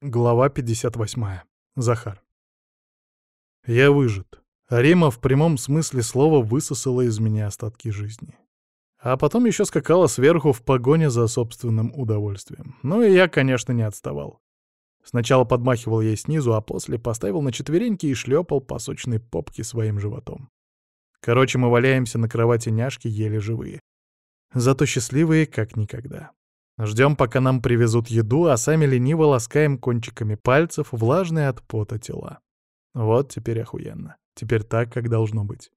Глава 58. Захар. Я выжат. Рима в прямом смысле слова высосала из меня остатки жизни. А потом еще скакала сверху в погоне за собственным удовольствием. Ну и я, конечно, не отставал. Сначала подмахивал ей снизу, а после поставил на четвереньки и шлепал по сочной попке своим животом. Короче, мы валяемся на кровати няшки еле живые. Зато счастливые как никогда. Ждем, пока нам привезут еду, а сами лениво ласкаем кончиками пальцев влажные от пота тела. Вот теперь охуенно. Теперь так, как должно быть.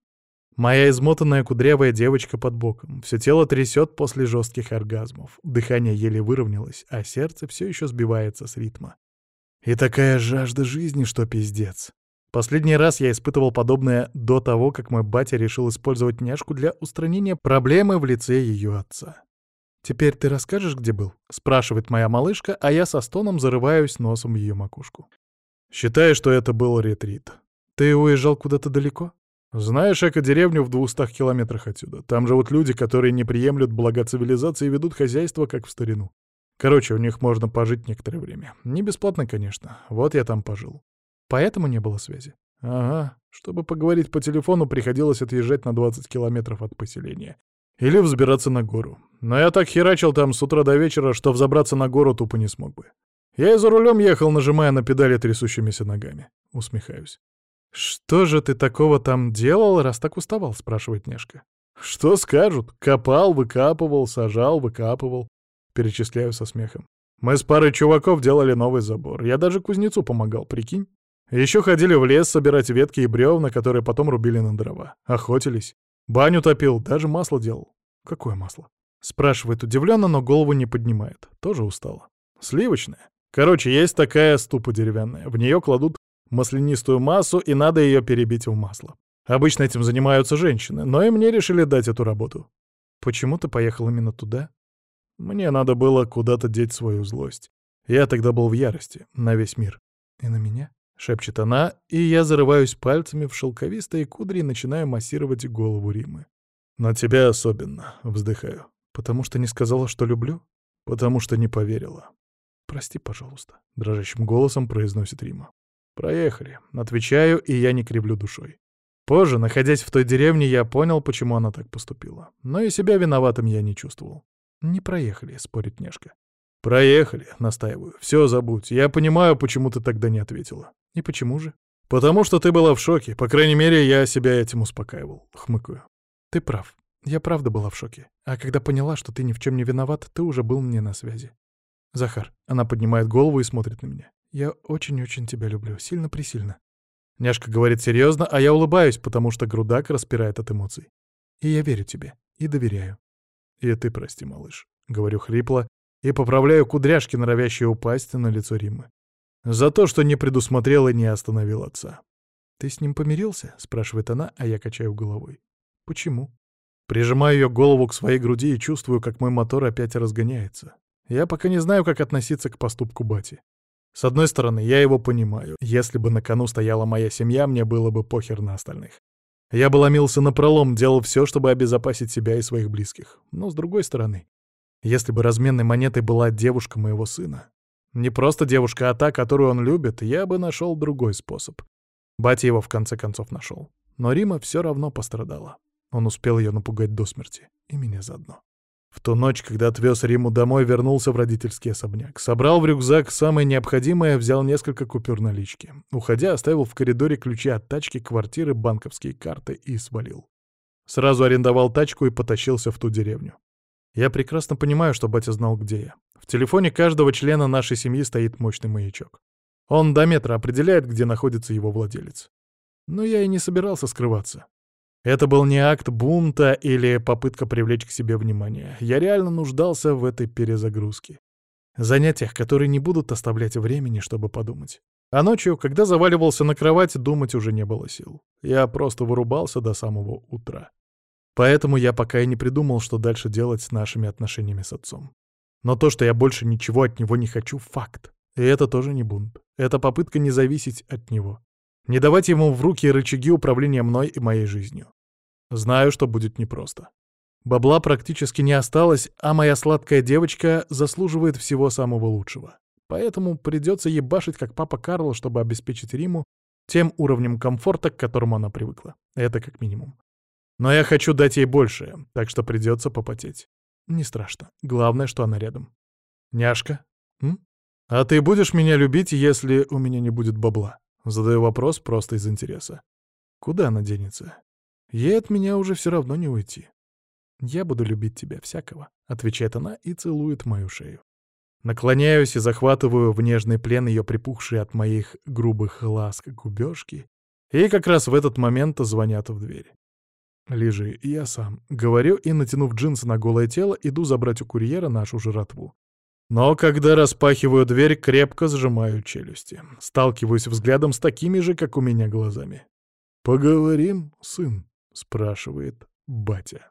Моя измотанная кудрявая девочка под боком. Все тело трясет после жестких оргазмов. Дыхание еле выровнялось, а сердце все еще сбивается с ритма. И такая жажда жизни, что пиздец. Последний раз я испытывал подобное до того, как мой батя решил использовать няшку для устранения проблемы в лице ее отца. «Теперь ты расскажешь, где был?» — спрашивает моя малышка, а я со стоном зарываюсь носом в ее макушку. «Считай, что это был ретрит. Ты уезжал куда-то далеко?» «Знаешь эко-деревню в двухстах километрах отсюда. Там живут люди, которые не приемлют блага цивилизации и ведут хозяйство, как в старину. Короче, у них можно пожить некоторое время. Не бесплатно, конечно. Вот я там пожил. Поэтому не было связи. Ага. Чтобы поговорить по телефону, приходилось отъезжать на 20 километров от поселения. Или взбираться на гору. Но я так херачил там с утра до вечера, что взобраться на гору тупо не смог бы. Я и за рулем ехал, нажимая на педали трясущимися ногами. Усмехаюсь. «Что же ты такого там делал, раз так уставал?» — спрашивает Нешка. «Что скажут? Копал, выкапывал, сажал, выкапывал». Перечисляю со смехом. Мы с парой чуваков делали новый забор. Я даже кузнецу помогал, прикинь. Еще ходили в лес собирать ветки и бревна, которые потом рубили на дрова. Охотились. Баню топил, даже масло делал. Какое масло? Спрашивает удивленно, но голову не поднимает. Тоже устала. Сливочное. Короче, есть такая ступа деревянная. В нее кладут маслянистую массу, и надо ее перебить в масло. Обычно этим занимаются женщины, но и мне решили дать эту работу. Почему ты поехал именно туда? Мне надо было куда-то деть свою злость. Я тогда был в ярости на весь мир. И на меня? Шепчет она, и я зарываюсь пальцами в шелковистые кудри и начинаю массировать голову Римы. «На тебя особенно», — вздыхаю. «Потому что не сказала, что люблю? Потому что не поверила». «Прости, пожалуйста», — дрожащим голосом произносит Рима. «Проехали», — отвечаю, и я не кривлю душой. Позже, находясь в той деревне, я понял, почему она так поступила. Но и себя виноватым я не чувствовал. «Не проехали», — спорит Нешка. «Проехали», — настаиваю. «Все забудь. Я понимаю, почему ты тогда не ответила». «И почему же?» «Потому что ты была в шоке. По крайней мере, я себя этим успокаивал», — хмыкаю. «Ты прав. Я правда была в шоке. А когда поняла, что ты ни в чем не виноват, ты уже был мне на связи. Захар». Она поднимает голову и смотрит на меня. «Я очень-очень тебя люблю. Сильно-пресильно». Няшка говорит серьезно, а я улыбаюсь, потому что грудак распирает от эмоций. «И я верю тебе. И доверяю». «И ты прости, малыш», — говорю хрипло, и поправляю кудряшки, норовящие упасть на лицо Римы. За то, что не предусмотрел и не остановил отца. «Ты с ним помирился?» — спрашивает она, а я качаю головой. «Почему?» Прижимаю ее голову к своей груди и чувствую, как мой мотор опять разгоняется. Я пока не знаю, как относиться к поступку бати. С одной стороны, я его понимаю. Если бы на кону стояла моя семья, мне было бы похер на остальных. Я бы ломился напролом, делал все, чтобы обезопасить себя и своих близких. Но с другой стороны, если бы разменной монетой была девушка моего сына, не просто девушка, а та, которую он любит, я бы нашел другой способ. Батя его в конце концов нашел. Но Рима все равно пострадала. Он успел ее напугать до смерти. И меня заодно. В ту ночь, когда отвез Риму домой, вернулся в родительский особняк. Собрал в рюкзак самое необходимое, взял несколько купюр налички. Уходя, оставил в коридоре ключи от тачки, квартиры, банковские карты и свалил. Сразу арендовал тачку и потащился в ту деревню. Я прекрасно понимаю, что батя знал, где я. В телефоне каждого члена нашей семьи стоит мощный маячок. Он до метра определяет, где находится его владелец. Но я и не собирался скрываться. Это был не акт бунта или попытка привлечь к себе внимание. Я реально нуждался в этой перезагрузке. Занятиях, которые не будут оставлять времени, чтобы подумать. А ночью, когда заваливался на кровать, думать уже не было сил. Я просто вырубался до самого утра. Поэтому я пока и не придумал, что дальше делать с нашими отношениями с отцом. Но то, что я больше ничего от него не хочу, — факт. И это тоже не бунт. Это попытка не зависеть от него. Не давать ему в руки рычаги управления мной и моей жизнью. Знаю, что будет непросто. Бабла практически не осталось, а моя сладкая девочка заслуживает всего самого лучшего. поэтому придется ебашить как папа Карл, чтобы обеспечить Риму тем уровнем комфорта, к которому она привыкла. Это как минимум. Но я хочу дать ей больше, так что придется попотеть. Не страшно. Главное, что она рядом. Няшка? М? А ты будешь меня любить, если у меня не будет бабла? Задаю вопрос просто из интереса. Куда она денется? Ей от меня уже все равно не уйти. «Я буду любить тебя всякого», — отвечает она и целует мою шею. Наклоняюсь и захватываю в нежный плен ее припухшие от моих грубых ласк губежки, и как раз в этот момент звонят в дверь. «Лежи, я сам», — говорю и, натянув джинсы на голое тело, иду забрать у курьера нашу жратву. Но когда распахиваю дверь, крепко сжимаю челюсти. Сталкиваюсь взглядом с такими же, как у меня, глазами. «Поговорим, сын?» — спрашивает батя.